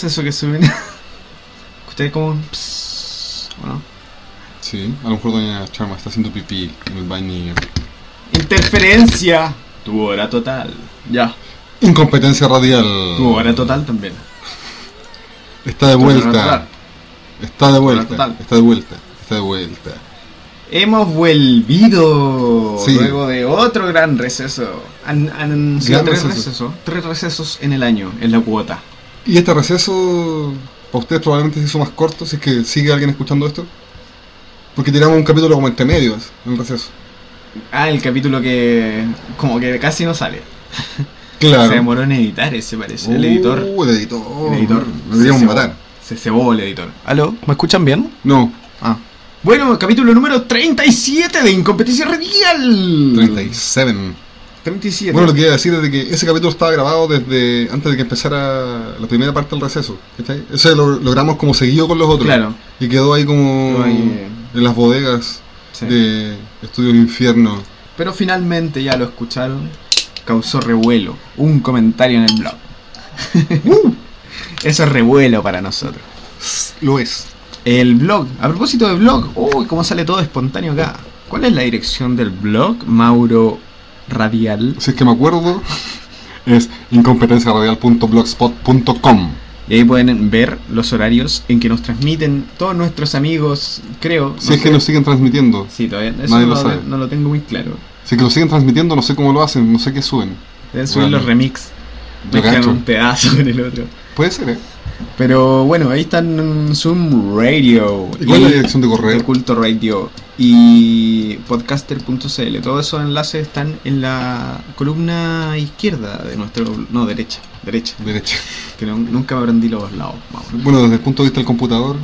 ¿Qué es eso que suena? Ustedes como un pss, ¿o no? Sí, a lo mejor doña Charma está haciendo pipí en el baño. Interferencia. Tu hora total. Ya. Incompetencia radial. Tu hora total también. Está de Tu vuelta. Está de vuelta. total. Está de vuelta. Está de vuelta. Hemos vuelto Sí. luego de otro gran receso. Han, han sido Gran tres receso. recesos. Tres recesos en el año, en la cuota. Y este receso, para ustedes probablemente se hizo más corto, si es que sigue alguien escuchando esto. Porque tiramos un capítulo como entre medios en el receso. Ah, el capítulo que como que casi no sale. Claro. Se demoró en editar ese parece. El editor. Uh, el editor. El editor. Lo deberíamos se matar. Se cebó el editor. ¿Aló? ¿Me escuchan bien? No, Ah. Bueno, capítulo número 37 de Incompetencia Radial. 37. 37. Bueno, lo que iba a decir es de que ese capítulo estaba grabado desde antes de que empezara la primera parte del receso. ¿cachai? Ese lo logramos como seguido con los otros. Claro. Y quedó ahí como ahí, eh. en las bodegas Sí. de Estudios Infierno. Pero finalmente ya lo escucharon. Causó revuelo. Un comentario en el blog. Uh. Eso es revuelo para nosotros. Lo es. El blog. A propósito de blog. Uy, cómo sale todo espontáneo acá. ¿Cuál es la dirección del blog? Mauro Radial. Si es que me acuerdo, es incompetenciaradial.blogspot.com. Y ahí pueden ver los horarios en que nos transmiten todos nuestros amigos, creo. Si no es que nos siguen transmitiendo. Sí, todavía eso Nadie no, lo sabe. no lo tengo muy claro. Si es que lo siguen transmitiendo, no sé cómo lo hacen, no sé qué suben. Deben subir Bueno. los remix. Cacho. un pedazo con el otro. Puede ser, ¿eh? Pero bueno, ahí están en Zoom Radio. ¿Y cuál es la dirección de correo? de Culto Radio y podcaster.cl. Todos esos enlaces están en la columna izquierda de nuestro. No, derecha. Derecha. Derecha. Que no- nunca me aprendí los lados. Vamos. Bueno, desde el punto de vista del computador,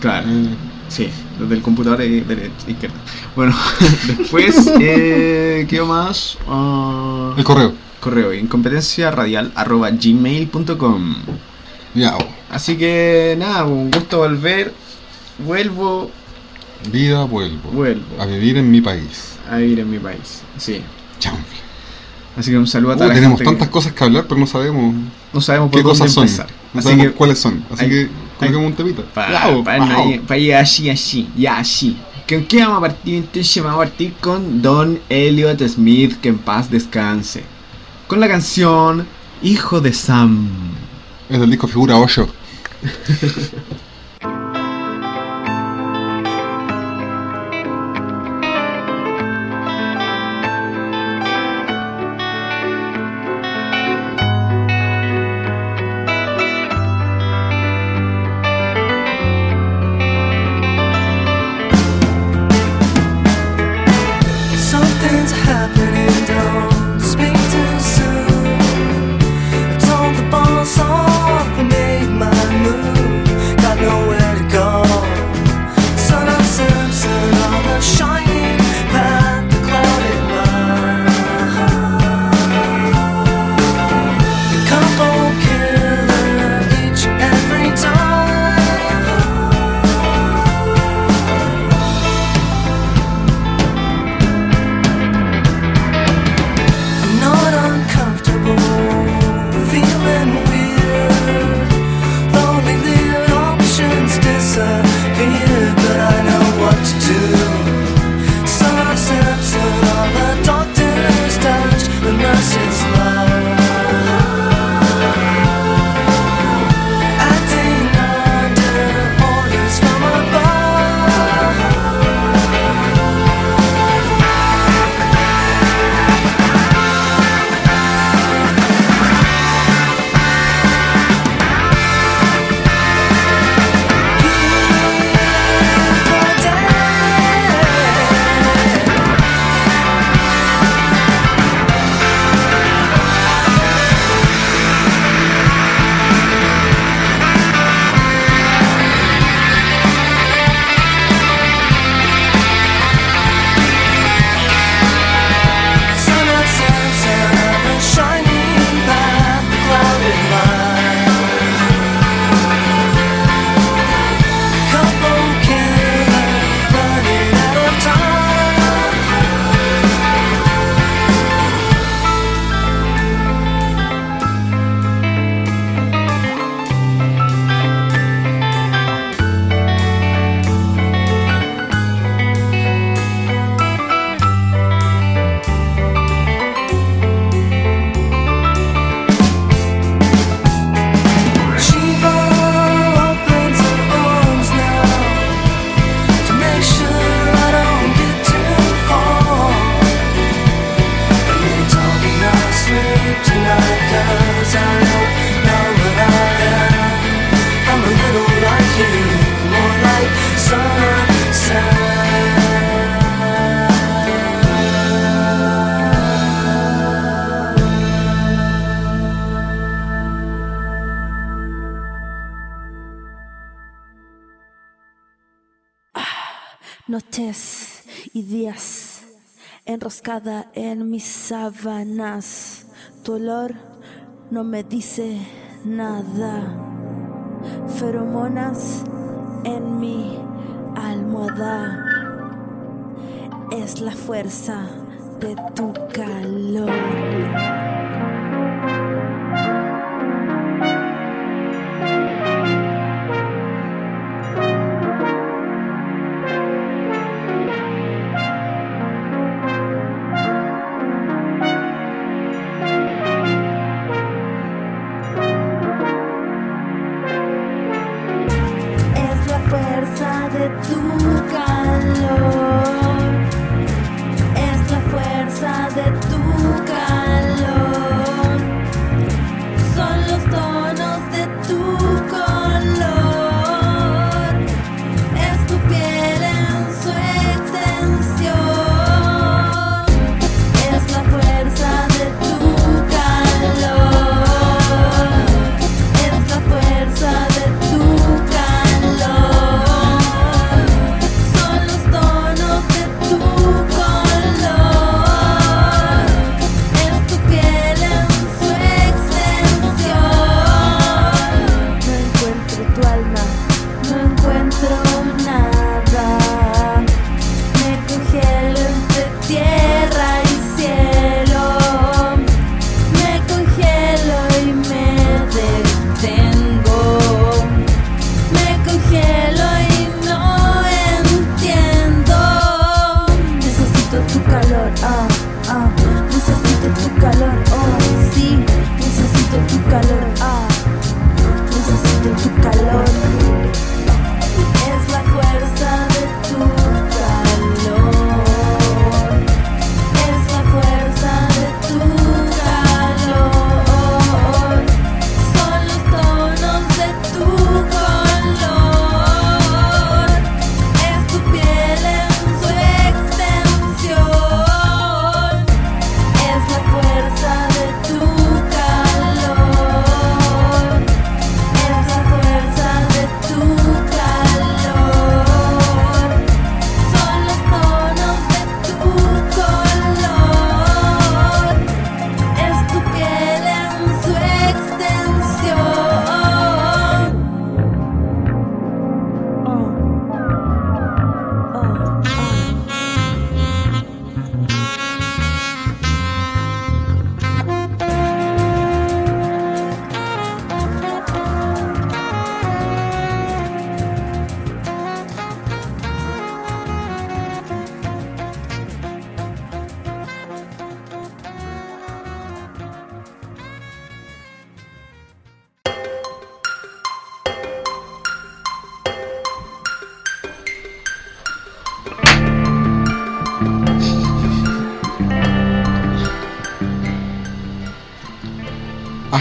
Claro. eh, Sí, desde el computador y derecha, izquierda. Bueno, después, eh, ¿qué más? Ah, el correo. correo, incompetencia radial arroba gmail.com. Ya, oh. Así que nada, un gusto volver. Vuelvo, vida, vuelvo. vuelvo A vivir en mi país. a vivir en mi país. Sí. Chanfle. Así que un saludo a Uh, toda la tenemos gente que tantas cosas que hablar, pero no sabemos no sabemos por qué dónde cosas son. empezar. No Así sabemos que cuáles son. Así hay- que coloquemos un temita. para Ya, oh, wow. ir, pa ir así, así, ya así. ¿Con qué vamos a partir? Entonces vamos a partir con Don Elliot Smith, que en paz descanse. Con la canción Hijo de Sam. Es del disco Figura 8. Noches y días enroscada en mis sábanas. Tu olor no me dice nada. Feromonas en mi almohada. Es la fuerza de tu calor.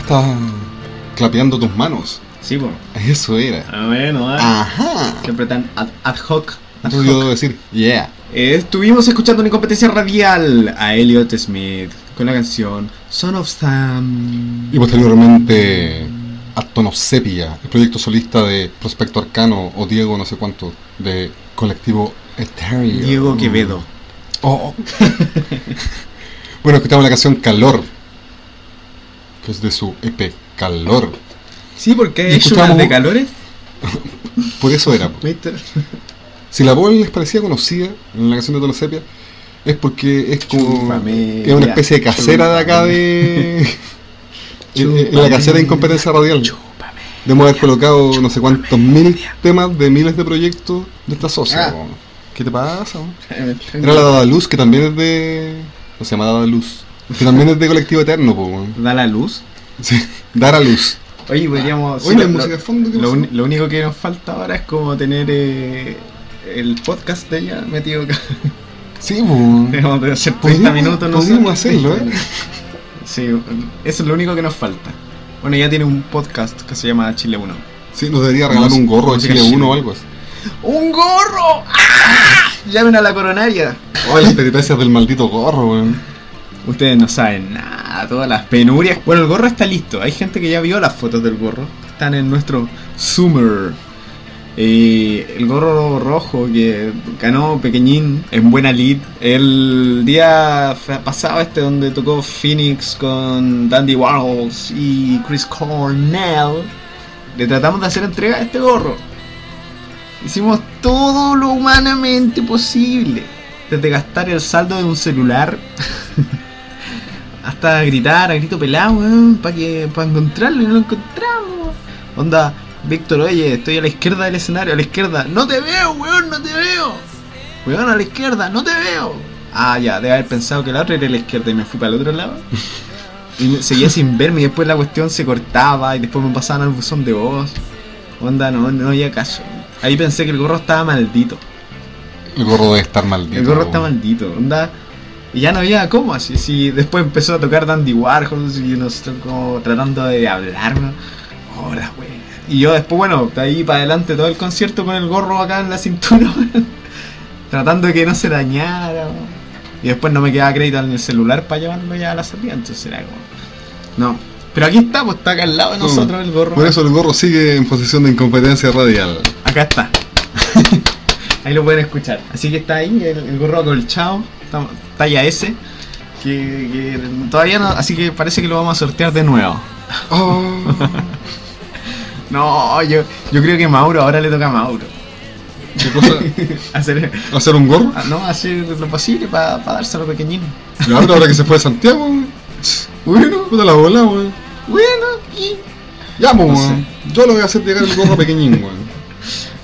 Hasta clapeando tus manos. Sí, pues. Eso era. Ah, bueno, ah. Ajá. Siempre tan ad, ad hoc. ad Eso hoc. yo debo decir, yeah. Eh, estuvimos escuchando una competencia radial a Elliot Smith con la canción Son of Sam. Y posteriormente a Tono Sepia, el proyecto solista de Prospecto Arcano o Diego no sé cuánto, de colectivo Ethereum. Diego Quevedo. Oh. bueno, escuchamos la canción Calor, que es de su EP Calor. Sí, porque hecho escuchamos- de calores. Por eso era. ¿Viste? Si la voz les parecía conocida en la canción de Tono Sepia, es porque es como. Chúpame, es una especie de casera de acá de. en- en la casera de incompetencia radial. Debemos haber colocado no sé cuántos mil temas de miles de proyectos de esta socia. Ah. ¿Qué te pasa? Era la Dada Luz, que también es de. No se llama Dada Luz. Que también es de Colectivo Eterno, po. weón. Da la luz. Sí, Dar a Luz. Oye, podríamos. Oye, sí, la lo- música de fondo, ¿qué Lo, uni- lo único que nos falta ahora es como tener eh, el podcast de ella metido acá. Sí, po. Debemos de hacer 30 Podríamos- minutos, no podríamos hacerlo, ¿eh? Sí, eso es lo único que nos falta. Bueno, ya tiene un podcast que se llama Chile 1. Sí, nos debería regalar un gorro de Chile 1 chilena. o algo así. ¡Un gorro! ¡Ah! Llamen a la coronaria. Oh, las peripecias del maldito gorro, weón. Ustedes no saben nada, todas las penurias. Bueno, el gorro está listo. Hay gente que ya vio las fotos del gorro. Están en nuestro Summer. Eh, el gorro rojo que ganó Pequeñín en buena lead. El día pasado este donde tocó Phoenix con Dandy Warhols y Chris Cornell. Le tratamos de hacer entrega a este gorro. Hicimos todo lo humanamente posible. Desde gastar el saldo de un celular hasta gritar a grito pelado, para que para encontrarlo y no lo encontramos. Onda, Víctor, oye, estoy a la izquierda del escenario, a la izquierda. No te veo, weón, no te veo. Weón, a la izquierda, no te veo. Ah, ya, debe haber pensado que la otra era la izquierda y me fui para el otro lado. Y seguía sin verme y después la cuestión se cortaba y después me pasaban al buzón de voz. Onda, no, no había caso. Ahí pensé que el gorro estaba maldito. El gorro debe estar maldito. El gorro está maldito, onda. Y ya no había cómo así. Si después empezó a tocar Dandy Warhols y nosotros como tratando de hablarnos. Hola, wey. Y yo después, bueno, de ahí para adelante todo el concierto con el gorro acá en la cintura. Tratando de que no se dañara. Y después no me quedaba crédito en el celular para llevarlo ya a la salida, entonces era como. No. Pero aquí está, pues está acá al lado de nosotros el gorro. Por eso el gorro sigue en posición de incompetencia radial. Acá está. ahí lo pueden escuchar. Así que está ahí el, el gorro acolchado, talla S. Que, que todavía no. Así que parece que lo vamos a sortear de nuevo. Oh, No, yo, yo creo que Mauro, ahora le toca a Mauro. ¿Qué cosa? Hacer, ¿Hacer un gorro? ah, no, hacer lo posible para dárselo pequeñín. Y ahora, ahora que se fue de Santiago. Bueno, Puta la bola, weón. bueno, y. Ya, pues, No weón. Yo le voy a hacer llegar el gorro pequeñín, weón.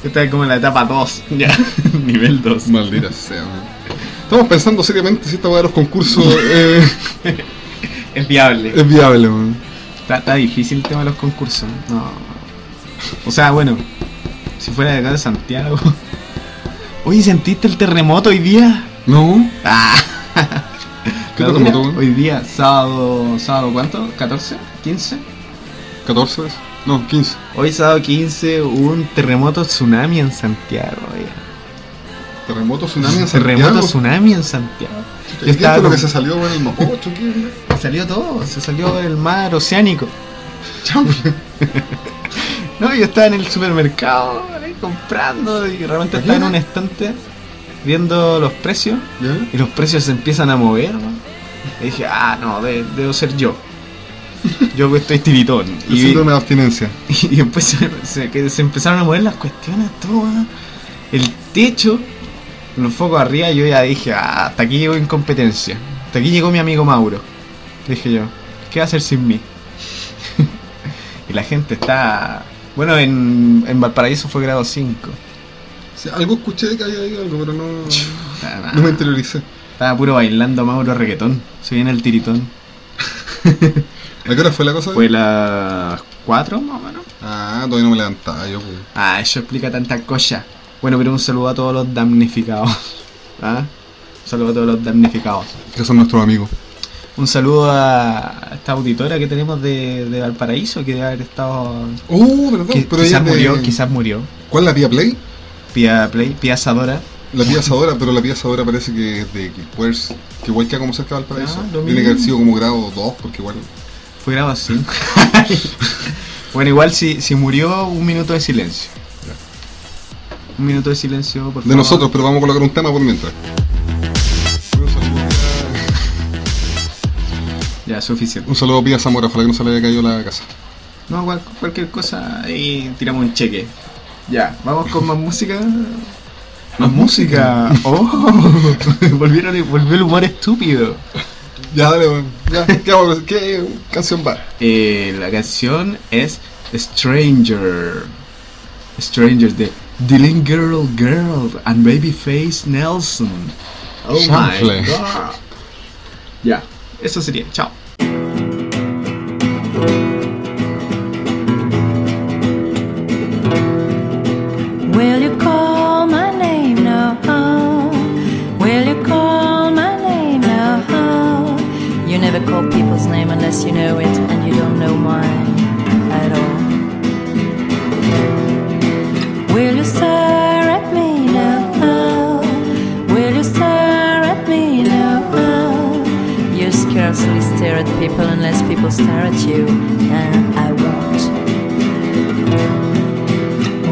Esta es como la etapa 2. Ya, nivel 2. Maldita sea, weón. Estamos pensando seriamente si esta weá de los concursos eh, Es viable. es viable. Está, está difícil el tema de los concursos. No. O sea, bueno, si fuera de acá de Santiago. Oye, ¿sentiste el terremoto hoy día? No, Ah. ¿Qué La terremoto, dura. weón? Hoy día, sábado, sábado ¿cuánto? ¿14? ¿15? 14 veces. No, 15. Hoy sábado 15 hubo un terremoto tsunami en Santiago. Terremoto, tsunami en Santiago. Terremoto tsunami en Santiago. ¿Y qué estaba lo con- que se salió, weón? El Mapocho, ¿qué? Salió todo, se salió el mar oceánico. No, yo estaba en el supermercado comprando y realmente estaba en un estante viendo los precios ¿Ya? y los precios se empiezan a mover. ¿no? Y dije, ah, no, de- debo ser yo. Yo que estoy tiritón. El Y, síndrome de abstinencia. y después se, se- que se empezaron a mover las cuestiones, todo. ¿no? El techo, los focos arriba, yo ya dije, ah, hasta aquí llegó incompetencia. Hasta aquí llegó mi amigo Mauro. Dije yo, ¿qué va a hacer sin mí? y la gente está... Bueno, en, en Valparaíso fue grado 5. Sí, algo escuché de que había ahí algo, pero no, no me interioricé. estaba puro bailando Mauro reggaetón. Se viene el tiritón. ¿A qué hora fue la cosa? Fue las 4 más o menos. Ah, todavía no me levantaba yo, pues. Ah, eso explica tanta cosa. Bueno, pero un saludo a todos los damnificados. ¿Ah? Un saludo a todos los damnificados. Que son nuestros amigos. Un saludo a esta auditora que tenemos de, de Valparaíso, que debe haber estado... Oh, ¿verdad? que pero quizás de- murió, quizás murió. ¿Cuál es la Pia Play? Pia Play, Pia Asadora. La Pia Asadora, pero la Pia Asadora parece que es de Quilpuers, que igual queda como cerca de Valparaíso. Ah, Tiene que haber sido como grado 2, porque igual. Fue grado 5. bueno, igual si, si murió, un minuto de silencio. Un minuto de silencio, por De favor. nosotros, pero vamos a colocar un tema por mientras. Ya, suficiente. un saludo a Pia Zamora, ojalá que no se le haya caído la casa. No, cual- cualquier cosa y tiramos un cheque. Ya, vamos con más música. Más música. Oh, volvieron, volvió el humor estúpido. Ya, dale, weón. Ya, ¿qué, vamos a- qué canción va? Eh, la canción es Stranger. Stranger de Dylan Girl Girl and Babyface Nelson. Oh my Chanfle. god. Ya, eso sería. Chao. Will you call my name now? Will you call my name now? You never call people's name unless you know it people unless people stare at you, and I won't.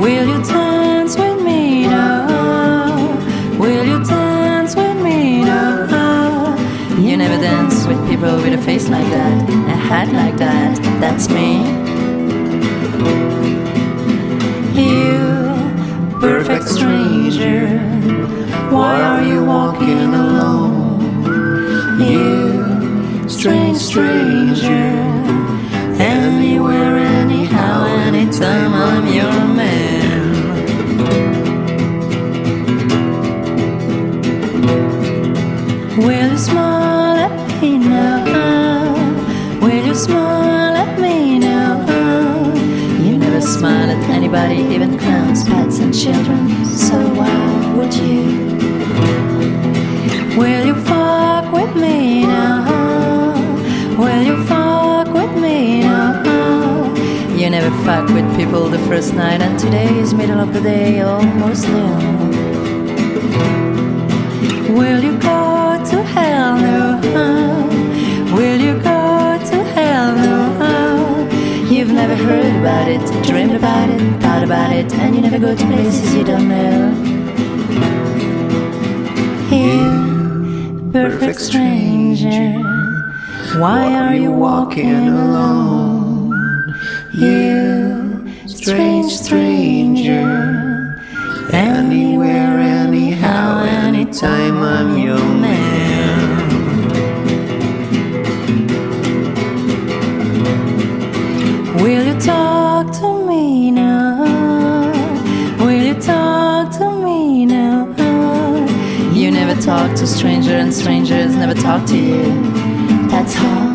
Will you dance with me now? Will you dance with me now? You never dance with people with a face like that, a hat like that. That's me. You, perfect stranger, why are you walking alone? Strange stranger, anywhere, anyhow, anytime I'm your man. Will you smile at me now? Will you smile at me now? You never smile at anybody, even clowns, pets, and children. So why With people the first night, and today is middle of the day, almost noon. Will you go to hell no? Will you go to hell no? You've never heard about it, dreamed about it, thought about it, and you never go to places you don't know. You, perfect stranger, why are you walking alone? You, strange stranger, anywhere, anyhow, anytime I'm your man. Will you talk to me now? Will you talk to me now? You never talk to strangers, and strangers never talk to you. That's all.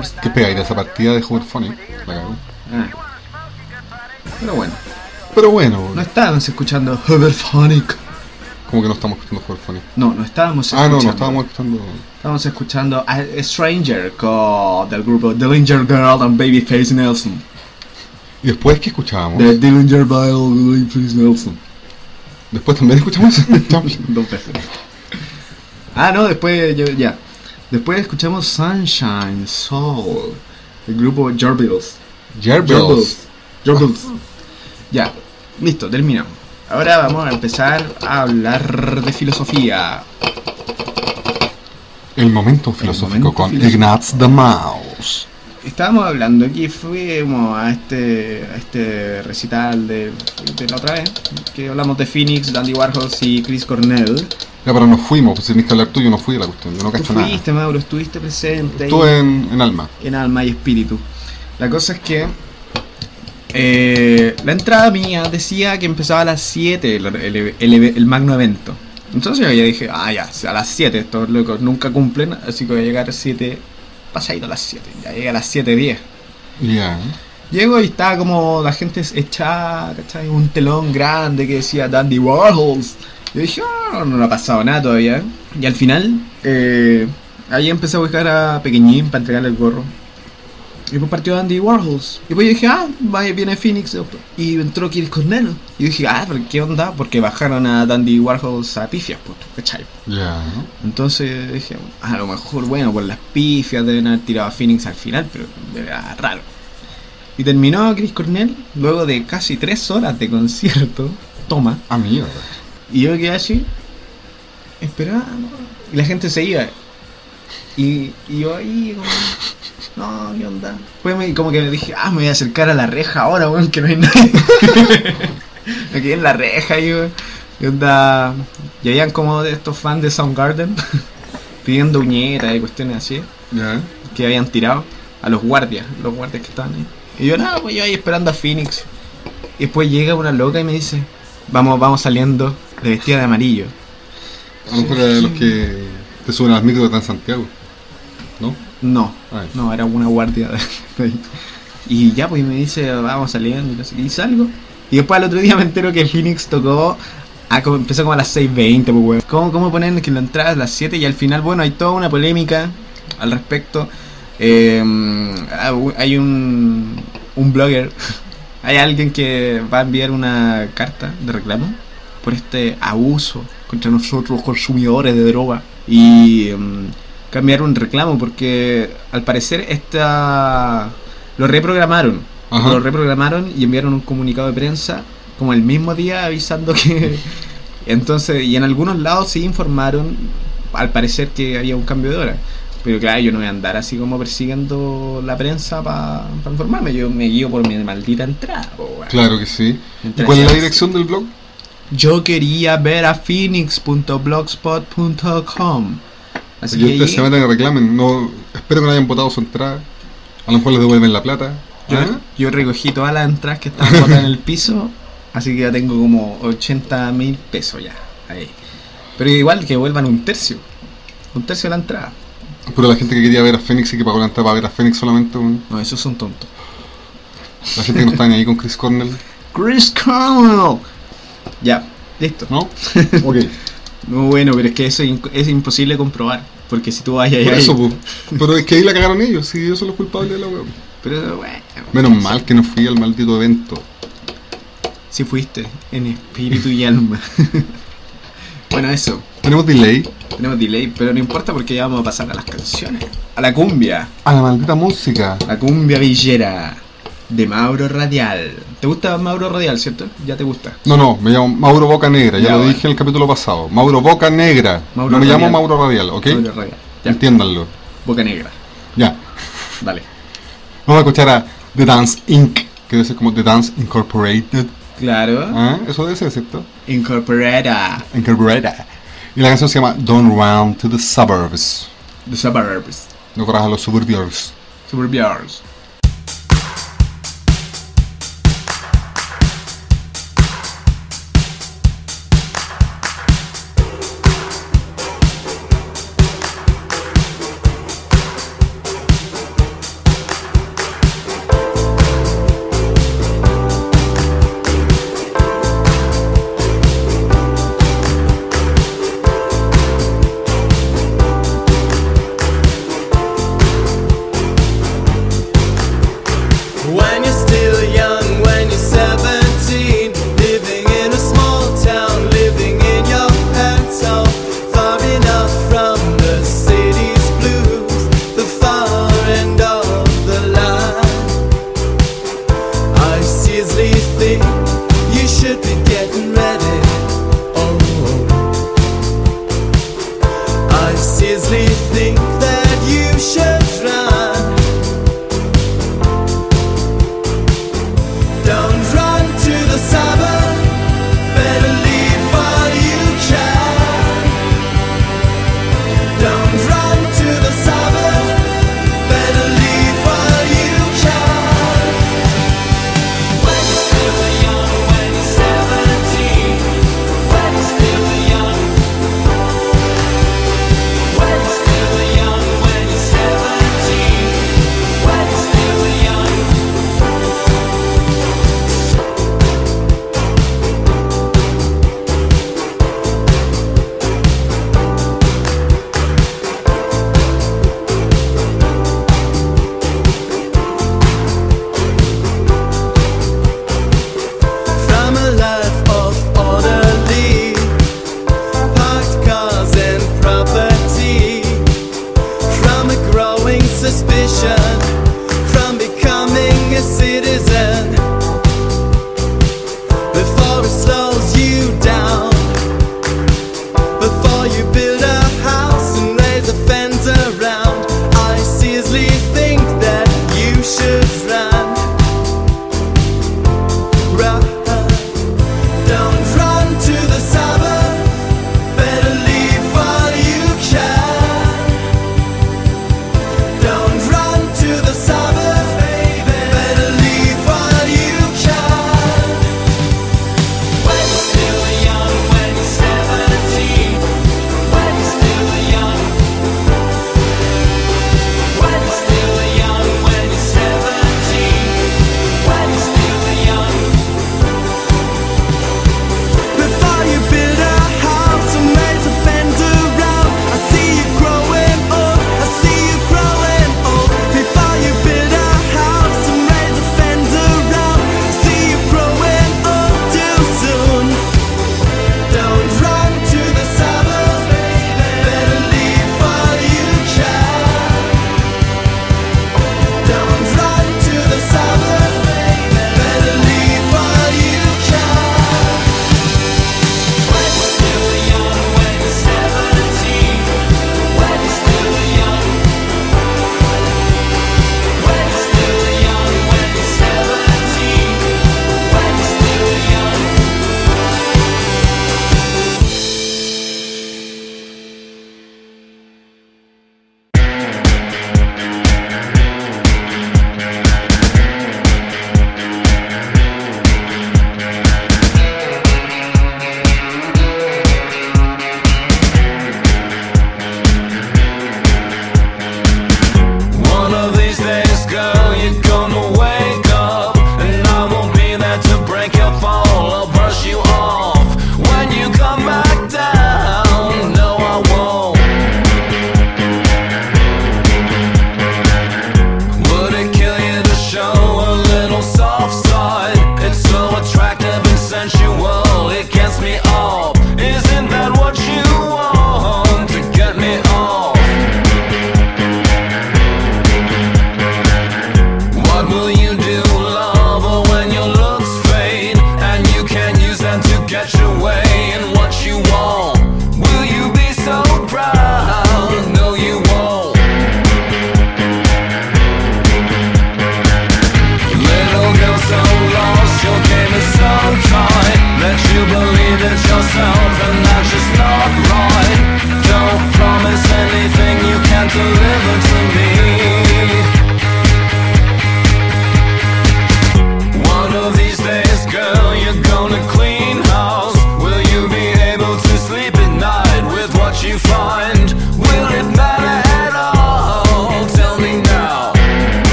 Buscando nadadores. ¿Qué pegáis de esa partida de Hoverphonic? La cagó. Ah, pero bueno, Pero bueno, no estábamos escuchando Hoverphonic Como que no estamos escuchando Funny. No, no estábamos Ah, escuchando. no, no estábamos escuchando. Estábamos escuchando a Stranger con, del grupo Dillinger Girl and Babyface Nelson. ¿Y después qué escuchábamos? De Dillinger Girl and Babyface Nelson. Después también escuchamos. Dos veces. Ah, no, después yo- ya. Después escuchamos Sunshine Soul, el grupo Jarbills. Jarbills. Jarbills. Ya, listo, terminamos. Ahora vamos a empezar a hablar de filosofía. El momento filosófico momento con filosófico. Ignaz the Mouse. Estábamos hablando que fuimos a este, a este recital de, de la otra vez, que hablamos de Phoenix, Dandy Warhols y Chris Cornell. Ya, pero nos fuimos, pues tenés que hablar tú, yo no fui a la cuestión, yo no cacho nada. fuiste, Mauro, estuviste presente. ahí. Estuve en, en Alma. en alma y espíritu. La cosa es que eh, la entrada mía decía que empezaba a las 7 el, el- el- el magno evento. Entonces yo ya dije, ah, ya, a las 7, estos locos nunca cumplen, así que voy a llegar a 7, pasadito a las 7, ya llegué a las 7.10. Ya. Llego y estaba como la gente echada, ¿cachai? Un telón grande que decía Dandy Warhols. Yo dije, ah, no, no ha pasado nada todavía. Y al final, eh, ahí empecé a buscar a Pequeñín para entregarle el gorro. Y pues partió Dandy Warhols. Y pues yo dije, ah, viene Phoenix. Y entró Chris Cornell. Y yo dije, ah, pero ¿qué onda? Porque bajaron a Dandy Warhols a pifias, pues, ¿cachai? Ya. Entonces dije, a lo mejor, bueno, por las pifias deben haber tirado a Phoenix al final, pero era raro. Y terminó Chris Cornell, luego de casi tres horas de concierto, toma, Ah, mierda. Y yo quedé así, esperando, y la gente se iba. Y, y yo ahí, como, no, ¿qué onda? Después me, como que me dije, ah, me voy a acercar a la reja ahora, weón, que no hay nadie. me quedé en la reja y, weón. ¿Qué onda? Y habían como de estos fans de Soundgarden pidiendo uñetas y cuestiones así que habían tirado a los guardias, los guardias que estaban ahí. Y yo nada, pues yo ahí esperando a Phoenix. Y después llega una loca y me dice, vamos, vamos saliendo de vestida de amarillo. A lo mejor era de los que te suben a las micros de Transantiago. ¿No? No, Ay. no, era una guardia de de ahí. Y ya pues me dice, vamos saliendo y no sé qué, y salgo. Y después al otro día me entero que Phoenix tocó, ah, como, empezó como a las 6.20, pues weón. ¿Cómo, ¿Cómo ponen que la entrada es a las 7 y al final, bueno, hay toda una polémica al respecto. Eh, hay un, un blogger, hay alguien que va a enviar una carta de reclamo por este abuso contra nosotros consumidores de droga y em, cambiar un reclamo porque al parecer esta lo reprogramaron Ajá. lo reprogramaron y enviaron un comunicado de prensa como el mismo día avisando que entonces y en algunos lados sí informaron al parecer que había un cambio de hora pero claro yo no voy a andar así como persiguiendo la prensa para informarme yo me guío por mi maldita entrada po. Claro que sí. ¿Y Entrada cuál es la dirección del blog? Yo quería ver a phoenix.blogspot.com así que ustedes se meten y reclamen. No, espero que no hayan votado su entrada. A lo mejor les devuelven la plata. Yo, ¿Ah? yo recogí todas las entradas que estaban botadas en el piso, así que ya tengo como 80 mil pesos ya. Ahí. Pero igual que vuelvan un tercio. Un tercio de la entrada. Pero la gente que quería ver a Fénix y que pagó la entrada para ver a Fénix solamente, un- No, esos son tontos. la gente que no está ni ahí con Chris Cornell, Chris Cornell. Ya, listo. ¿no? Ok, No, bueno, pero es que eso es, imposible comprobar. Porque si tú vas ahí, por ahí- eso, pues. Pero es que ahí la cagaron ellos, sí, ellos son los culpables de la web. Pero bueno. Menos mal que no fui al maldito evento. Si fuiste en espíritu y alma. bueno, eso. Tenemos delay Tenemos delay, pero no importa porque ya vamos a pasar a las canciones. A la cumbia. a la maldita música. La cumbia villera de Mauro Radial. ¿Te gusta Mauro Radial, cierto? Ya te gusta. No, no, me llamo Mauro Boca Negra, ya, Ya, lo bueno. dije en el capítulo pasado. Mauro Boca Negra. Mauro no me llamo. Mauro Radial, ¿ok? Mauro Radial. Ya. Entiéndanlo. Boca Negra. Ya. Dale. Vamos a escuchar a The Dance Inc., que debe ser como The Dance Incorporated. Claro. ¿Ah? Eso debe ser, ¿cierto? Incorporada. Incorporated. Y la canción se llama Don't Run to the Suburbs. The Suburbs. No corras a los suburbios. Suburbios.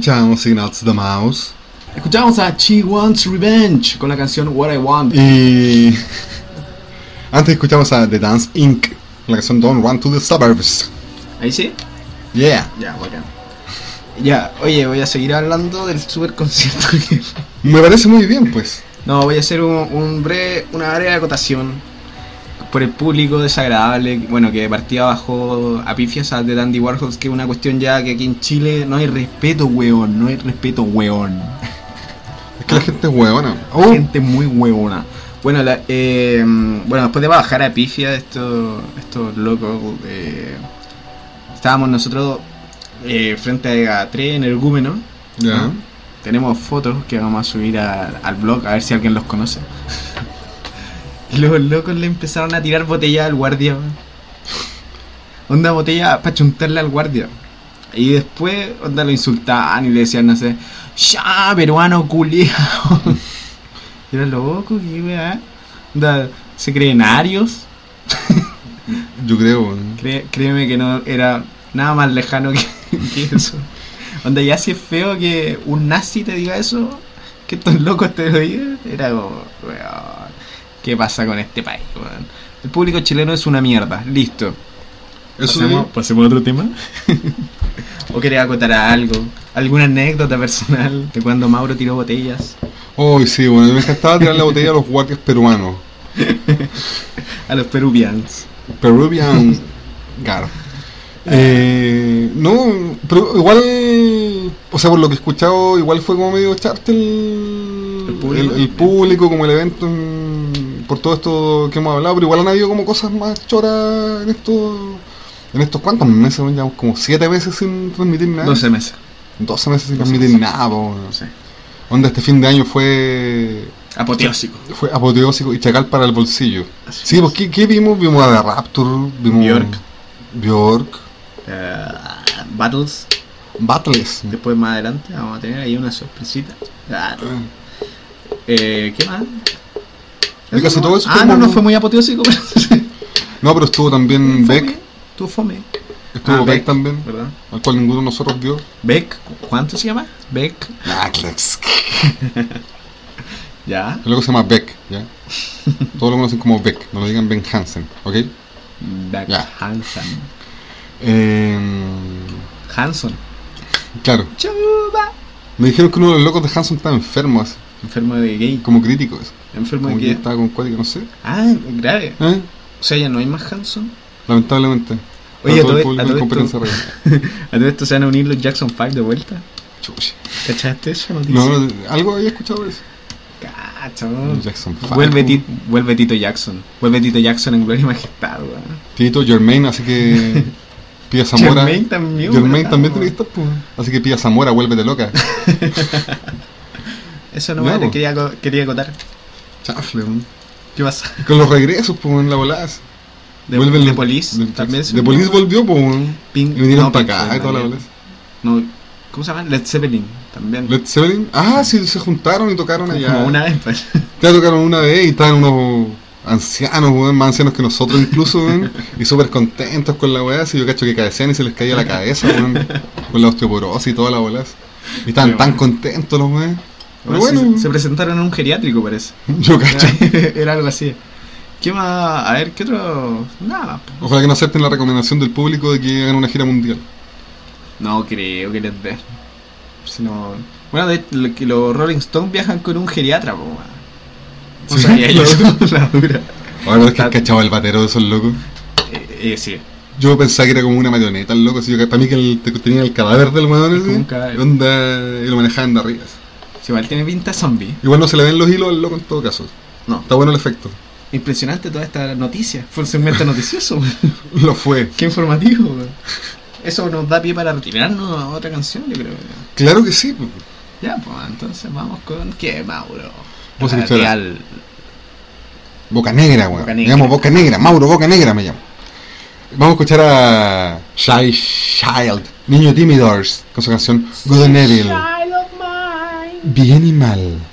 Escuchábamos Outs the Mouse? Escuchamos a She Wants Revenge con la canción What I Want. Y. Antes escuchamos a The Dance Inc. con la canción Don't Run to the Suburbs. ¿Ahí sí? Yeah. Ya, bacán. Ya, oye, voy a seguir hablando del super concierto que... Me parece muy bien, pues. No, voy a hacer un, un breve, una breve acotación por el público desagradable, bueno, que partía bajo a pifias de Dandy Warhols, que es una cuestión ya que aquí en Chile no hay respeto, weón, no hay respeto, weón. Es que la gente es huevona. Oh, Gente muy huevona. Bueno, la, eh, bueno, después de bajar a pifia estos, estos locos, eh, estábamos nosotros eh, frente a 3 en el Gúmeno. Tenemos fotos que vamos a subir a- al blog a ver si alguien los conoce. Y los locos le empezaron a tirar botella al guardia. Onda botella para chuntarle al guardia. Y después, onda lo insultaban y le decían, no sé, ya, peruano culiao. y era loco, qué weá. Onda, se creen arios. Yo creo. Cré- créeme que no era nada más lejano que, que eso. Onda, ya si es feo que un nazi te diga eso, que estos locos te lo digan, era como, weón, ¿qué pasa con este país, weón? El público chileno es una mierda, listo. ¿Pasemos, pasemos a otro tema? ¿O querés acotar a algo? ¿Alguna anécdota personal de cuando Mauro tiró botellas? Oh, sí, bueno, me encantaba tirar la botella a los guardias peruanos. A los peruvians. Peruvian Guard. Eh, no, pero igual, o sea, por lo que he escuchado, igual fue como medio echarte el, El público. el- el público, como el evento, en- por todo esto que hemos hablado, pero igual han habido como cosas más choras en estos, en estos cuantos meses, llevamos como siete meses sin transmitir nada. 12 meses. 12 meses sin 12 transmitir meses. nada, po. No sé. Onda, este fin de año fue Apoteósico. fue apoteósico y chacal para el bolsillo. Así Sí, es. pues ¿qué, qué vimos? Vimos a The Rapture, vimos Bjork. Bjork, Eh, battles. Battles. Después más adelante vamos a tener ahí una sorpresita. Eh, ¿Qué más? Y casi todo eso Ah, no, no fue muy apoteósico, No, pero estuvo también. Beck, Estuvo fome. estuvo Ah, Beck, también, ¿Verdad? al cual ninguno de nosotros vio. Beck, ¿cuánto se llama? Beck. Battles. Ya. El loco se llama Beck, ¿ya? Todos lo conocen como Beck, no lo digan Ben Hansen, ¿ok? Beck Ya. Hansen. Eh, Hanson. claro, Chuba. me dijeron que uno de los locos de Hanson estaba enfermo, así, Enfermo de gay. como crítico, así, Enfermo como de estaba con no sé. Ah, grave. ¿Eh? O sea, ya no hay más Hanson. Lamentablemente. Oye, todo a el todo- a esto-. A todo esto se van a unir los Jackson 5 de vuelta. Chucha. ¿Cachaste eso? noticia? No, no, algo había escuchado eso. Cacho. Jackson Vuelve, po. Ti- vuelve Tito Jackson. Vuelve Tito Jackson en gloria y majestad, weón. Tito Germain, así que Pía Zamora. Germain también, Germain ¿verdad, también tiene que estar, pues. Así que Pía Zamora, vuélvete loca. Eso no me po. quería, quería acotar. Chafle, weón. ¿Qué pasa? Con los regresos, pues, en la volada. De, Vuelven de Police también. De Police volvió, pues, weón. Y vinieron no, para Pink acá y toda la. No, ¿Cómo se llama? Led Zeppelin también. Led Zeppelin. Ah, sí, se juntaron y tocaron allá. Como una vez, pues. Ya tocaron una vez y estaban unos ancianos, weón, más ancianos que nosotros incluso, weón, y súper contentos con la weá, así yo cacho que cabecean y se les caía la cabeza, weón, con la osteoporosis y toda la bola. Y estaban tan bueno. contentos los weón. Pero Bueno, bueno, se, se presentaron en un geriátrico, parece. yo cacho. Era algo así. ¿Qué más? A ver, ¿qué otro? Nada. Ojalá que no acepten la recomendación del público de que hagan una gira mundial. No creo que les dé. Si no... Bueno, de lo- que los Rolling Stones viajan con un geriatra, po. No Sí, sabía yo la dura. Ahora es que cachaba el batero de esos locos. Eh, eh, sí. Yo pensaba que era como una marioneta el loco, así que para mí que el, te- tenía el cadáver del weón onda, y lo manejaban de arriba. Si igual tiene pinta zombie. Igual no se le ven los hilos al loco en todo caso. No. Está bueno el efecto. Impresionante toda esta noticia. Fue un segmento noticioso. Lo fue. Qué informativo. Eso nos da pie para retirarnos a otra canción, yo creo. Claro que sí. Ya, pues entonces vamos con. ¿Qué, Mauro? Vamos a La escuchar a- real- Boca Negra, weón. Me llamo Boca Negra, Mauro Boca Negra me llamo. Vamos a escuchar a Shy Child Niño Timidors con su canción Good and Evil. Bien y mal.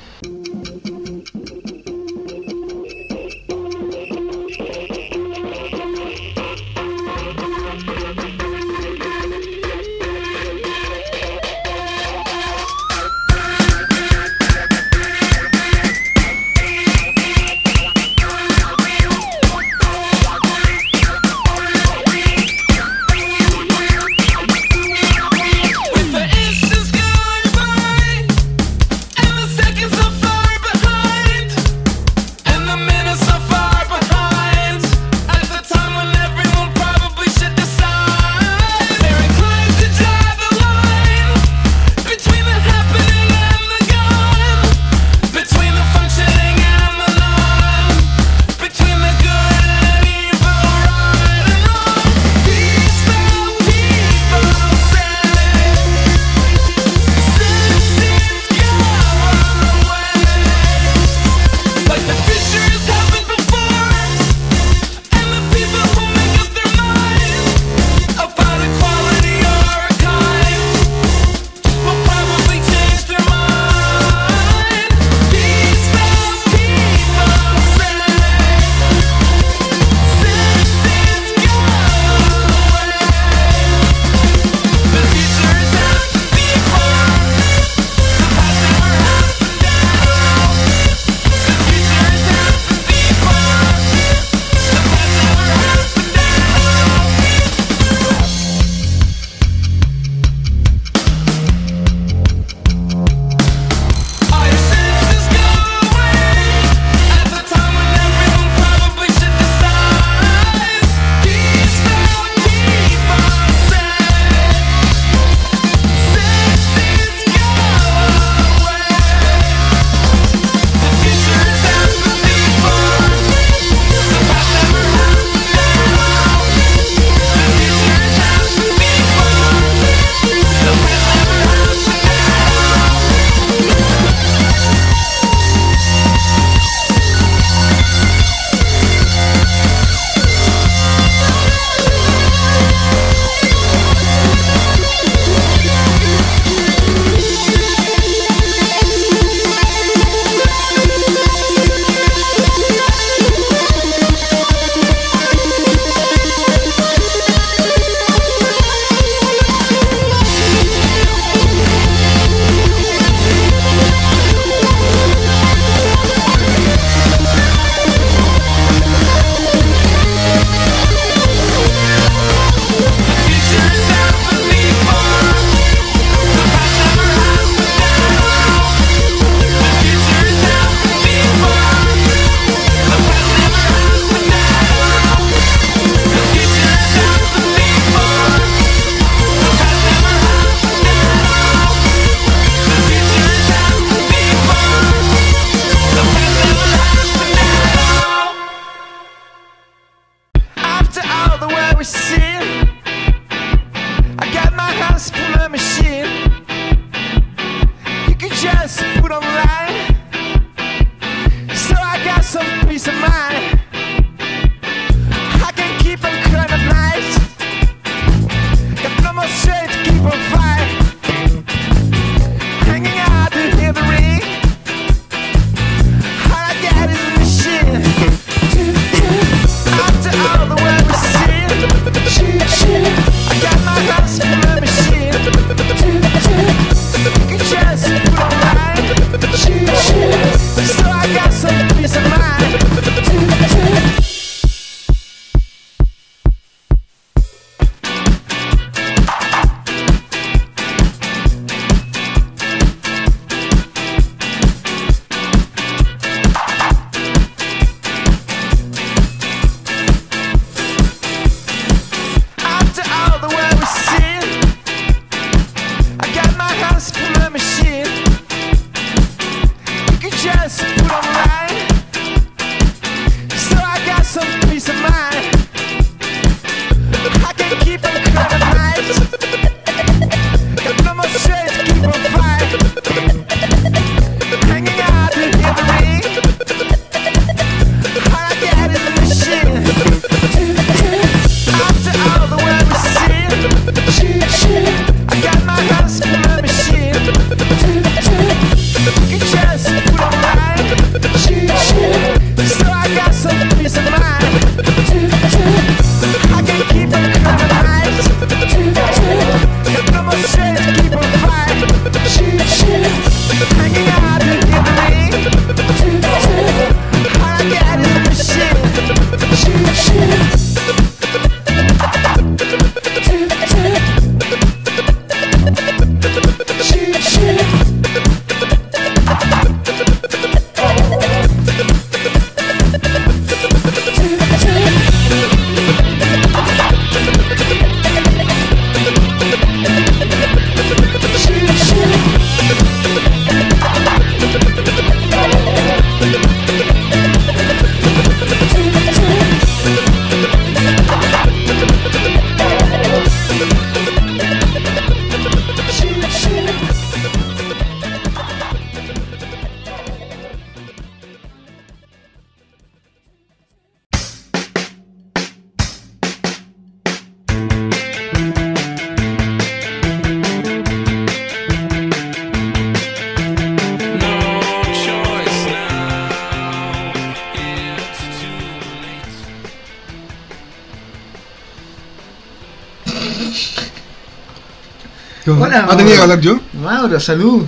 Que Mauro. hablar yo. Mauro, salud.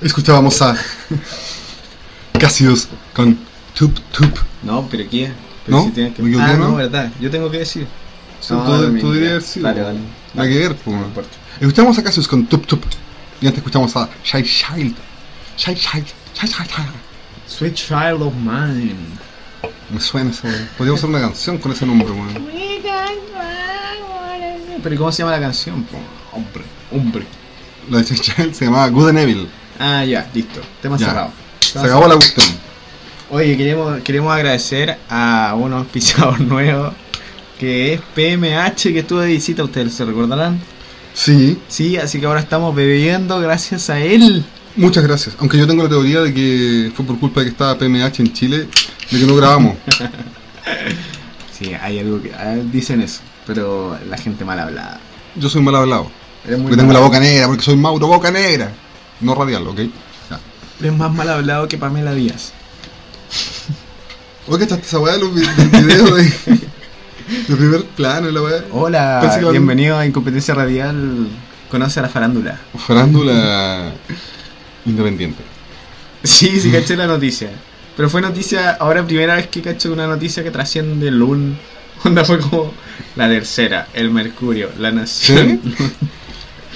Escuchábamos a Cassius con Tup Tup. No, pero ¿qué? Pero ¿No? si tienes que... ¿Me equivoqué, Ah, no? verdad. Yo tengo que decir. Sí, No, tú, no, tú dirías. Vale, vale. Nada que ver, pues. No importa. Escuchamos a Cassius con Tup Tup. Y antes escuchamos a Shy Child. Shy Child. Shy Child. Sweet Child of Mine. Me suena esa weá. Podríamos hacer una canción con ese nombre, weón. Pero ¿y cómo se llama la canción? po? Hombre, hombre. La de Shy Child se llamaba Good and Evil. Ah, ya, listo. Tema Ya. cerrado. Se acabó la cuestión. Oye, queremos, queremos agradecer a un auspiciador nuevo que es PMH que estuvo de visita, ustedes se recordarán. Sí, Sí, así que ahora estamos bebiendo gracias a él. muchas gracias. Aunque yo tengo la teoría de que fue por culpa de que estaba PMH en Chile, de que no grabamos. Sí, hay algo que ah, dicen eso, pero la gente mal hablada. Yo soy mal hablado. Eres muy Porque tengo la boca negra, porque soy Mauro Boca Negra. No radial, ¿ok? Ya. Eres más mal hablado que Pamela Díaz. Oye, ¿cachaste esa weá de los vi- del video de, de primer plano la weá? Hola, Pensé que iba a- bienvenido a Incompetencia Radial. Conoce a la farándula. Farándula independiente. Sí, sí, caché la noticia. Pero fue noticia, ahora primera vez que cacho una noticia que trasciende el UN. Onda fue como la tercera, el Mercurio, la Nación.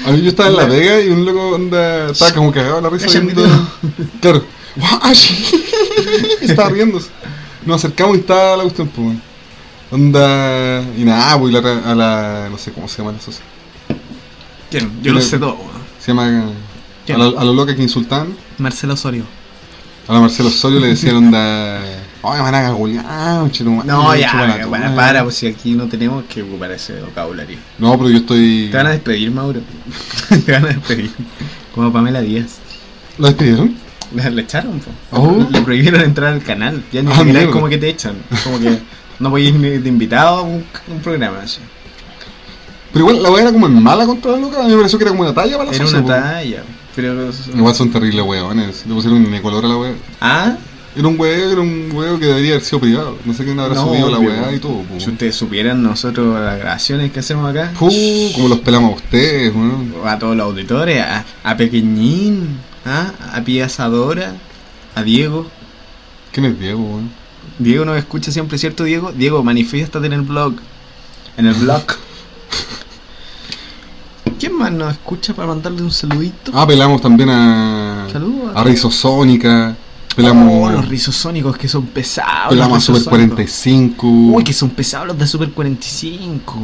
A mí yo estaba en La Vega y un loco onda, estaba como cagado la risa viendo. Claro. Estaba riéndose. Nos acercamos y estaba la cuestión, pues. Onda. Y nada, pues y la, a la. No sé cómo se llama eso. Se ¿Quién? Yo lo sé todo. weón. llama. A, la, a los locos que insultan. Marcelo Osorio. A la Marcelo Osorio le decían onda. Oye, van a cagulear, No, ya, bueno, para, pues si aquí no tenemos que ocupar ese vocabulario. No, pero yo estoy. Te van a despedir, Mauro. Te van a despedir. Como Pamela Díaz. ¿Lo despidieron? La, la echaron, po. Oh. Le prohibieron entrar al canal. Ya ni Ah, mierda. como que te echan. Como que no podéis ir ni de invitado a un, un programa así. Pero igual la weá era como en mala contra la loca. A mí me pareció que era como una talla para la Era socia, una po. talla. Pero. Igual son terribles weones. Le pusieron un color a la weá. Ah, Era un huevo, era un huevo que debería haber sido privado. No sé quién habrá No, subido la weá y todo. po. si ustedes supieran nosotros las grabaciones que hacemos acá. Fu, como los pelamos a ustedes, weón. A todos los auditores, a, a Pequeñín, ¿ah? a Piazadora, a Diego. ¿Quién es Diego, weón? Diego nos escucha siempre, ¿cierto, Diego? Diego, manifiéstate en el blog. En el blog. ¿Quién más nos escucha para mandarle un saludito? Ah, pelamos también a. Saludos. A Rizosónica. Pelamos. Oh, los rizosónicos que son pesados. pelamos a Super rizosónicos. 45. Uy, que son pesados los de Super 45.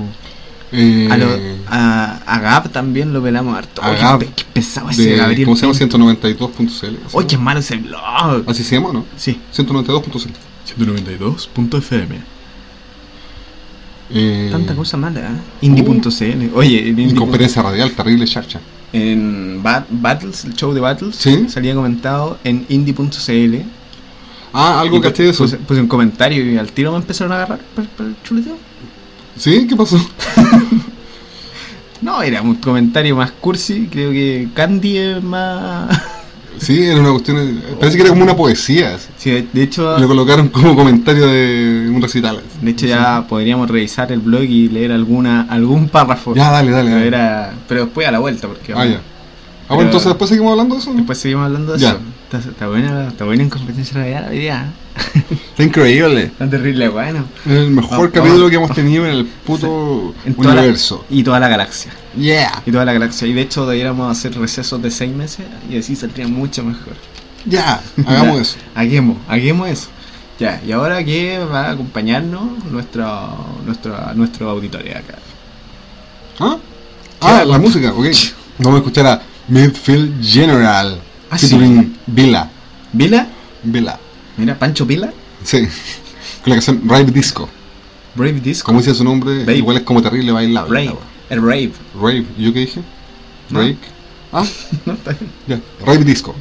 eh, A, lo- a, a Gap también lo pelamos harto. A Uy, qué Gap, pe- qué pesado ese de, Gabriel. ¿Cómo se llama? Pinto. 192.cl. Uy, qué malo ese blog. Así se llama, ¿no? Sí. 192.cl. 192.fm. Eh, Tanta cosa mala, ¿eh? Indie.cl. Oye, en, Indie- Incompetencia radial, terrible charcha. En Bat- Battles, el show de Battles, Sí. salía comentado en indie.cl. Ah, algo caché de eso. Puse, puse un comentario y al tiro me empezaron a agarrar para el chuleteo. ¿Sí? ¿Qué pasó? No, era un comentario más cursi. Creo que Candy es más. Sí, era una cuestión. Parece que era como una poesía. Sí, de, hecho, Lo colocaron como comentario de un recital. de hecho ya podríamos revisar el blog y leer alguna algún párrafo. Ya, dale, dale. Pero, dale. era, pero después a la vuelta, porque Ah, ya. Ah, bueno, entonces después seguimos hablando de eso. ¿no? después seguimos hablando de Ya. eso. Está, está buena, está buena en competencia radial hoy día. Está increíble. Está terrible, bueno. El mejor capítulo que hemos tenido en el puto En toda la- universo. y toda la galaxia. Yeah. Y toda la galaxia. Y de hecho deberíamos hacer recesos de seis meses y así saldría mucho mejor. Ya, hagamos Ya, eso. Hagamos, hagamos eso. Ya, y ahora que va a acompañarnos nuestro, nuestro, nuestro auditorio acá. ¿Ah? Ah, la música, ok. Vamos a escuchar a Midfield General. Ah, sí. Vila. ¿Vila? Vila. Mira, Pancho Pila. Sí. Con la canción Rave Disco. Brave Disco. Como dice su nombre, Rave. igual es como terrible bailable. Rave. El Rave. Rave. ¿Y yo qué dije? No. Rave. Ah, No, está bien. ya. Rave Disco.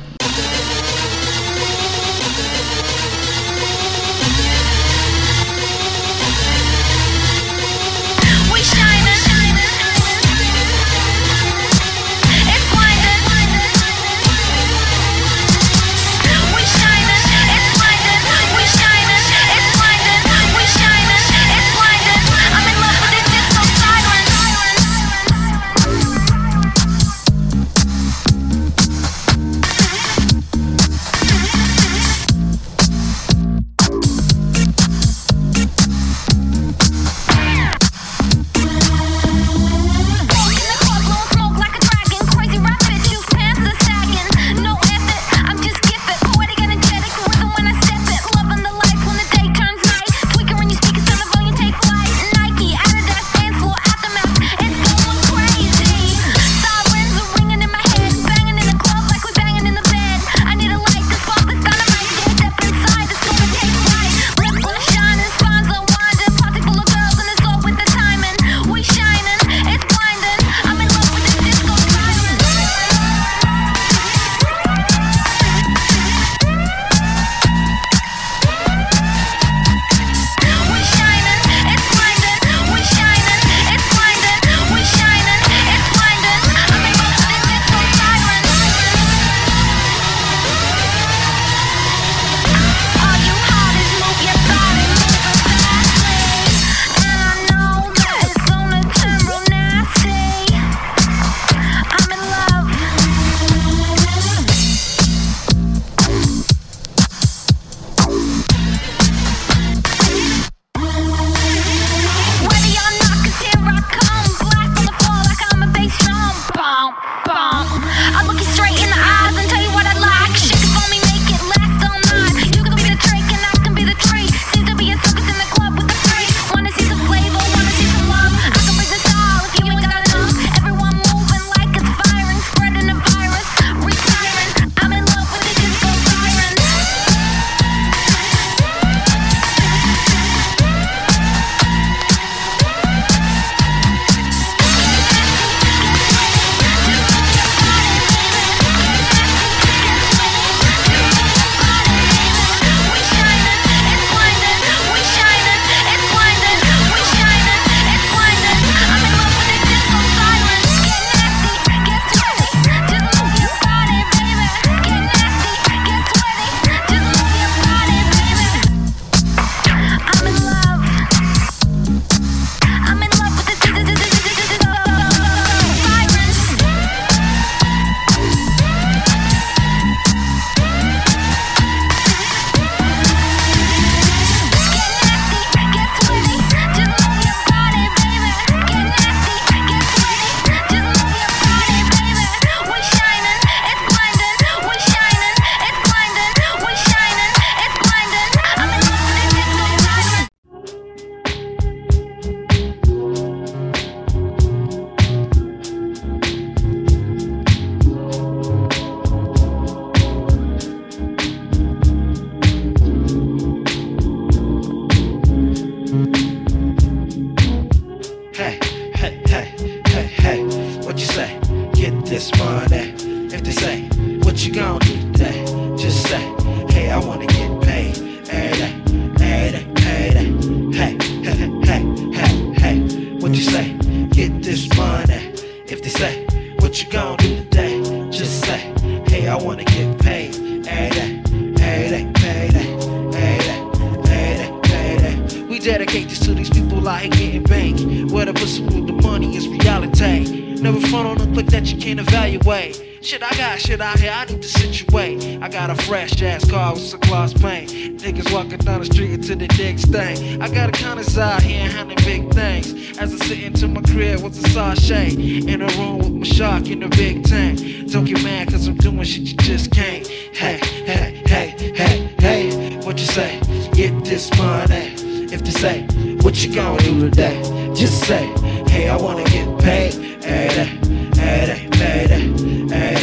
Dedicate this to these people out here getting bank. Where the pursuit of the money is reality. Never front on a click that you can't evaluate. Shit, I got shit out here, I need to situate. I got a fresh ass car with some gloss paint. Niggas walking down the street into the next thing. I got a counters out here handling big things. As I sit into my crib with a sachet. In a room with my shark in the big tank. Don't get mad cause I'm doing shit you just can't. Hey, hey, hey, hey, hey. What you say? Get this money. If they say, what you gonna do today? Just say, hey, I wanna get paid. Day, every day, every day,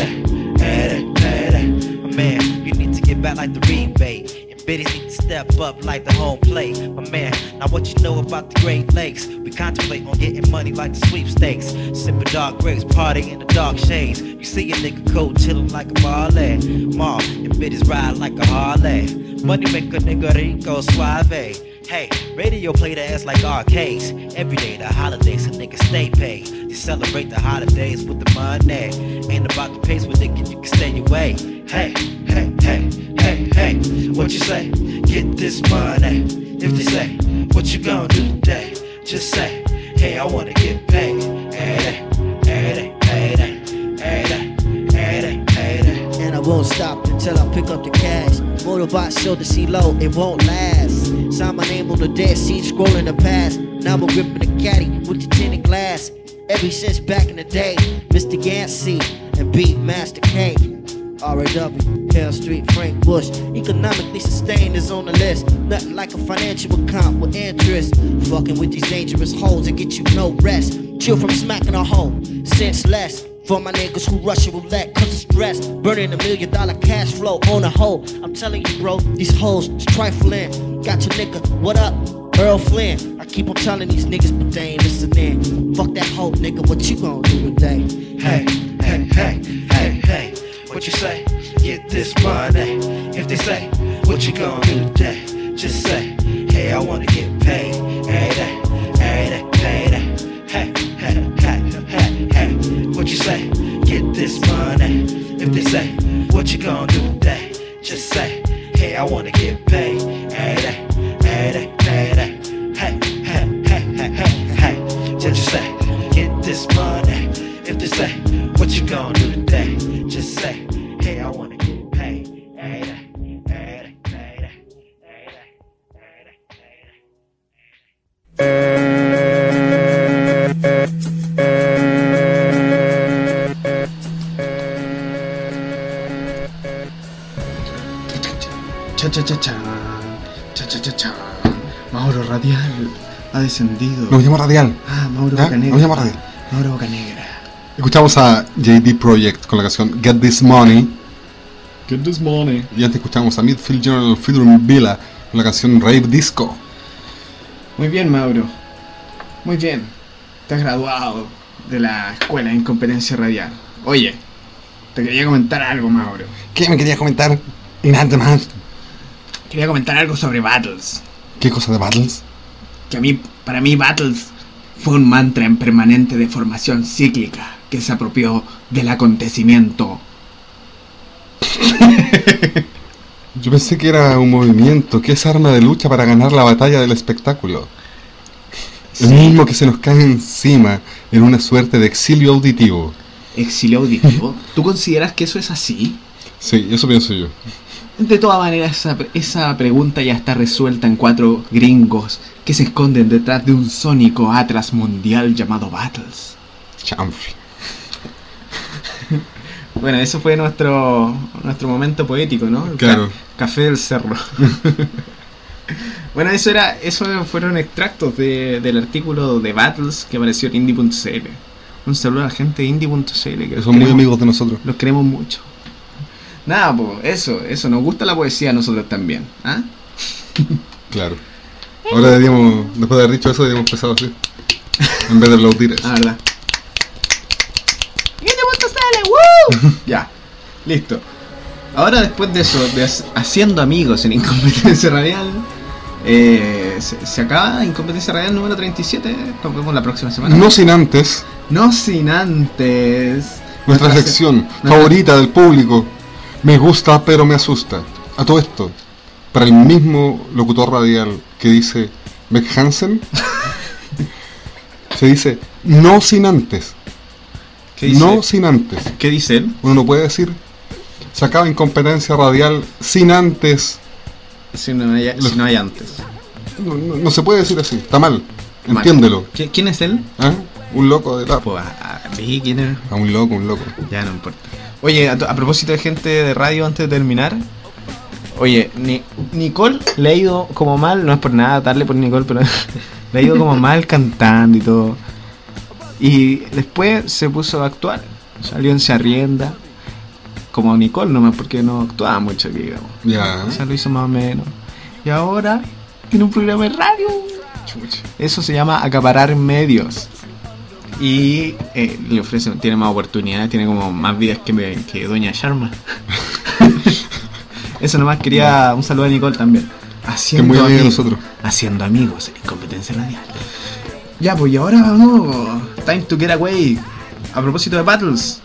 every day. Man, you need to get back like the rebate. And biddies need to step up like the home plate. But man, now what you know about the Great Lakes? We contemplate on getting money like the sweepstakes. Sipping dark grapes, party in the dark shades. You see a nigga cold chillin' like a ballet. Mom, and biddies ride like a Harley. Money make a nigga rico suave. Hey, radio play the ass like arcades. Every day the holidays, a nigga stay paid. You celebrate the holidays with the money. Ain't about the pace with nigga, you can stay away. Hey, hey, hey, hey, hey. What you say? Get this money. If they say, what you gonna do today? Just say, hey, I wanna get paid. Every day, won't stop until I pick up the cash. Motorbot show the see low, it won't last. Sign my name on the dead sea, scrolling the past. Now I'm gripping the caddy with the tinted glass. Ever since back in the day, Mr. Yancey and Beat Master K. R.A.W. Hell Street, Frank Bush. Economically sustained is on the list. Nothing like a financial account with interest. Fucking with these dangerous hoes that get you no rest. Chill from smacking a hoe, sense less. For my niggas who Russian roulette, cause of stress. Burning a million dollar cash flow on a hoe. I'm telling you, bro, these hoes is trifling. Got your nigga, what up? Earl Flynn. I keep on telling these niggas, but they ain't listening. Fuck that hoe, nigga, what you gonna do today? Hey, hey, hey, hey, hey. What you say? Get this money. If they say, what you gonna do today? Just say, hey, I wanna get paid. Every say? Get this money. If they say, what you gonna do today? Just say, hey, I wanna get paid. Nos llama Radial. Ah, Mauro ¿Ya? Bocanegra. Nos llama Radial. Mauro Bocanegra. Escuchamos a JD Project con la canción Get This Money. Get this money. Y antes escuchamos a Midfield General featuring Villa con la canción Rave Disco. Muy bien, Mauro. Muy bien. Te has graduado de la escuela de incompetencia radial. Oye, te quería comentar algo, Mauro. ¿Qué me querías comentar? Y nada más. Quería comentar algo sobre Battles. ¿Qué cosa de Battles? Que a mí, para mí, Battles fue un mantra en permanente deformación cíclica que se apropió del acontecimiento. Yo pensé que era un movimiento, que es arma de lucha para ganar la batalla del espectáculo. El Sí. mismo que se nos cae encima en una suerte de exilio auditivo. Exilio auditivo. ¿Tú consideras que eso es así? Sí, eso pienso yo. De todas maneras, esa, esa pregunta ya está resuelta en cuatro gringos que se esconden detrás de un sónico atlas mundial llamado Battles. Chanfle. Bueno, eso fue nuestro, nuestro momento poético, ¿no? Claro. ca- café del cerro. bueno, eso era, eso fueron extractos de- del artículo de Battles que apareció en indie.cl. Un saludo a la gente de indie.cl que Son muy amigos de nosotros. Los queremos mucho. Nada, pues, eso, eso, nos gusta la poesía a nosotros también. ¿Ah? Claro. Ahora deberíamos, después de haber dicho eso, deberíamos empezar así. En vez de aplaudir eso. Ah, verdad. ¡Woo! ya, listo. Ahora después de eso, de hac- haciendo amigos en Incompetencia Radial, eh, se, se acaba Incompetencia Radial número 37. Nos vemos la próxima semana. No sin antes, No sin antes. nuestra se- sección nuestra- favorita del público. Me gusta, pero me asusta. A todo esto, para el mismo locutor radial que dice Beck Hansen, se dice no sin antes. ¿Qué dice? No sin antes. ¿Qué dice él? Uno no puede decir se acaba incompetencia radial sin antes. Si no hay, si no hay antes. No, no- no se puede decir así, está mal. Mal. Entiéndelo. ¿Qui- ¿Quién es él? ¿Ah? Un loco de la. Pues, ah, sí, ¿quién es? A un loco, un loco. Ya no importa. Oye, a, to- a propósito de gente de radio, antes de terminar. Oye, Ni- Nicole le ha ido como mal, no es por nada darle por Nicole, pero le ha ido como mal cantando y todo. Y después se puso a actuar. Salió en Se Arrienda. Como Nicole nomás, porque no actuaba mucho, que digamos. Ya. O sea, lo hizo más o menos. Y ahora tiene un programa de radio. Eso se llama acaparar medios. Y eh, le ofrecen, tiene más oportunidades, tiene como más vidas que, que Doña Sharma. Eso nomás quería un saludo a Nicole también. Haciendo muy amigos, nosotros. Haciendo amigos en Incompetencia Radial. Ya, pues y ahora vamos. Time to get away. A propósito de Battles.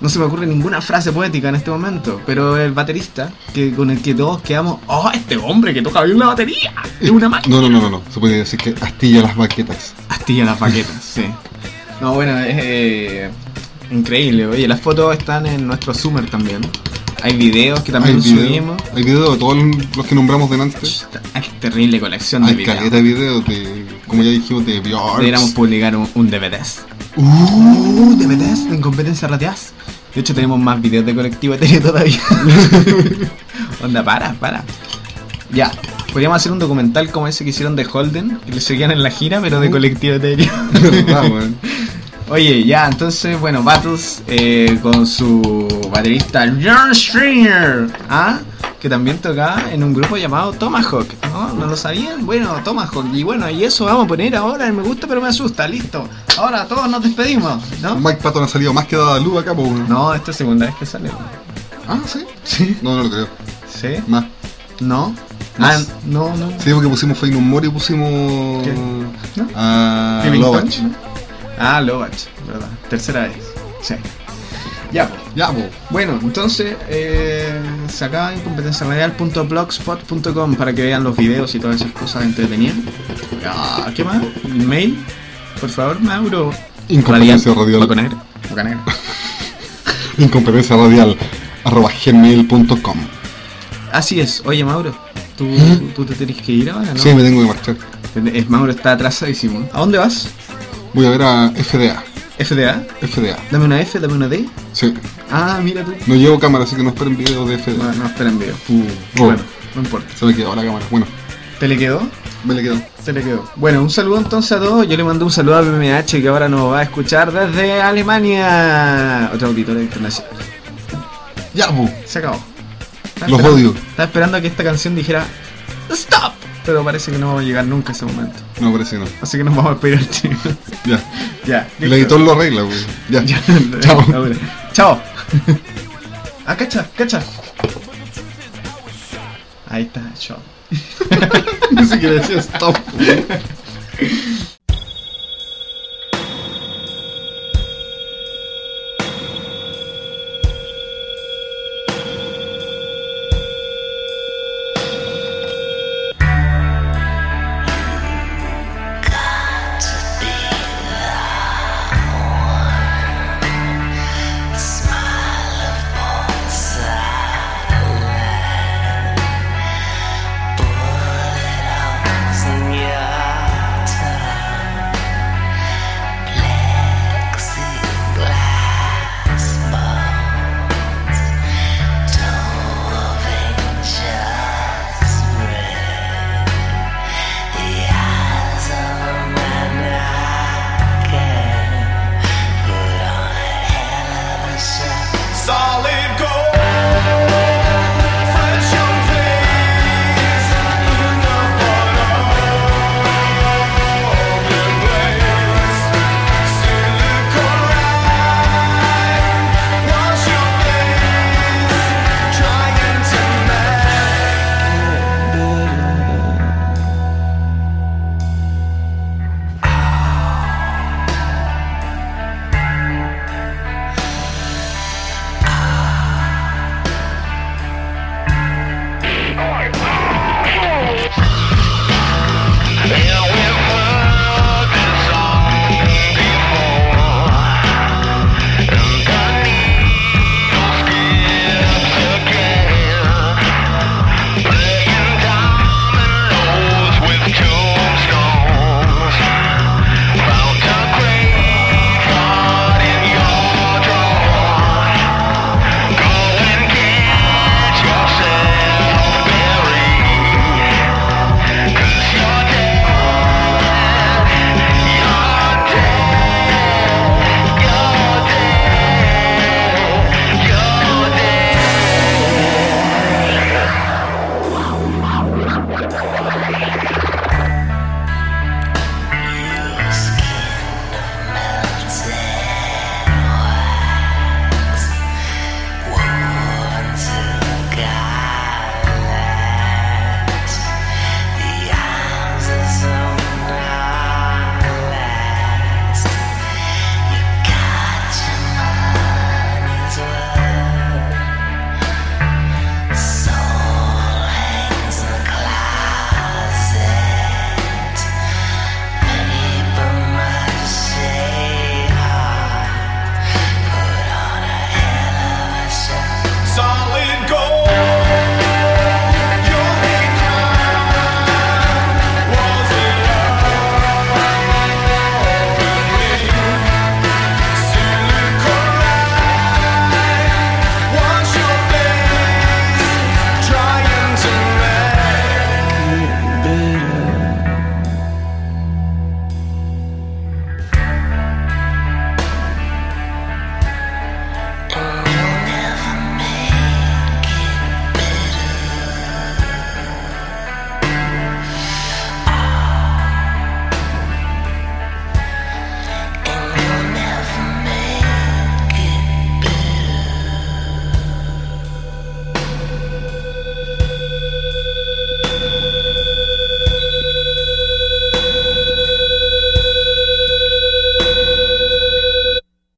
No se me ocurre ninguna frase poética en este momento, pero el baterista que con el que todos quedamos, oh, este hombre que toca bien la batería, es una máquina. No, no, no, no, no. Se puede decir que astilla las baquetas. Astilla las baquetas, sí. No, bueno, es eh, increíble. Oye, las fotos están en nuestro Summer también. Hay videos que también Hay video, subimos. hay video de todos los que nombramos delante. Hay terrible colección de Hay videos. caleta de videos de, como ya dijimos, de Björk. Deberíamos publicar un, un DVDs. Uh, DVDs en competencia radial. De hecho, tenemos más videos de colectivo etéreo todavía. Onda, para, para. Ya, podríamos hacer un documental como ese que hicieron de Holden, que le seguían en la gira, pero de colectivo etéreo. Oye, ya, entonces, bueno, Battles eh, con su baterista John Stringer, ¿ah? que también tocaba en un grupo llamado Tomahawk, ¿no? ¿No lo sabían? Bueno, Tomahawk, y bueno, y eso vamos a poner ahora en Me Gusta Pero Me Asusta, listo. Ahora todos nos despedimos, ¿no? Mike Patton ha salido más que dada luz acá, pues. weón. No, esta es segunda vez que sale. Ah, sí. Sí. No, no lo creo. ¿Sí? Más. ¿No? Más. Ah, no, no. Sí, porque pusimos Fake No More y pusimos. ¿Qué? ¿No? A. Ah, Lovach, verdad. Tercera vez. Sí. Ya. Ya. Bueno, entonces eh, se acaba en competenciaradial.blogspot.com para que vean los videos y todas esas cosas entretenidas. Ah, ¿Qué más? ¿El mail? Por favor, Mauro. Incompetencia radial. Boca negra. Boca negra. Incompetencia radial. Arroba gmail.com. Así es. Oye, Mauro, ¿tú, tú te tenés que ir ahora, ¿no? Sí, me tengo que marchar. Es, Mauro está atrasadísimo. ¿A dónde vas? Voy a ver a FDA. ¿FDA? FDA. Dame una F, dame una D. Sí. Ah, mira tú. No llevo cámara, así que no esperen videos de FDA. No, no esperen video. Oh, Bueno, no importa. Se me quedó la cámara. Bueno, ¿Te le quedó? me le quedó. Se le quedó. Bueno, un saludo entonces a todos. Yo le mando un saludo a BMH que ahora nos va a escuchar desde Alemania. Otro auditor internacional. Ya, pues. Se acabó. Estaba Los odio. Estaba esperando a que esta canción dijera ¡Stop! Pero parece que no vamos a llegar nunca a ese momento. No, parece que no. Así que nos vamos a despedir al tiro. Ya. ya. El editor lo arregla, güey. Ya. Ya. Chao. Chao. ah, cacha, cacha. Ahí está, chao. Ni siquiera decía stop.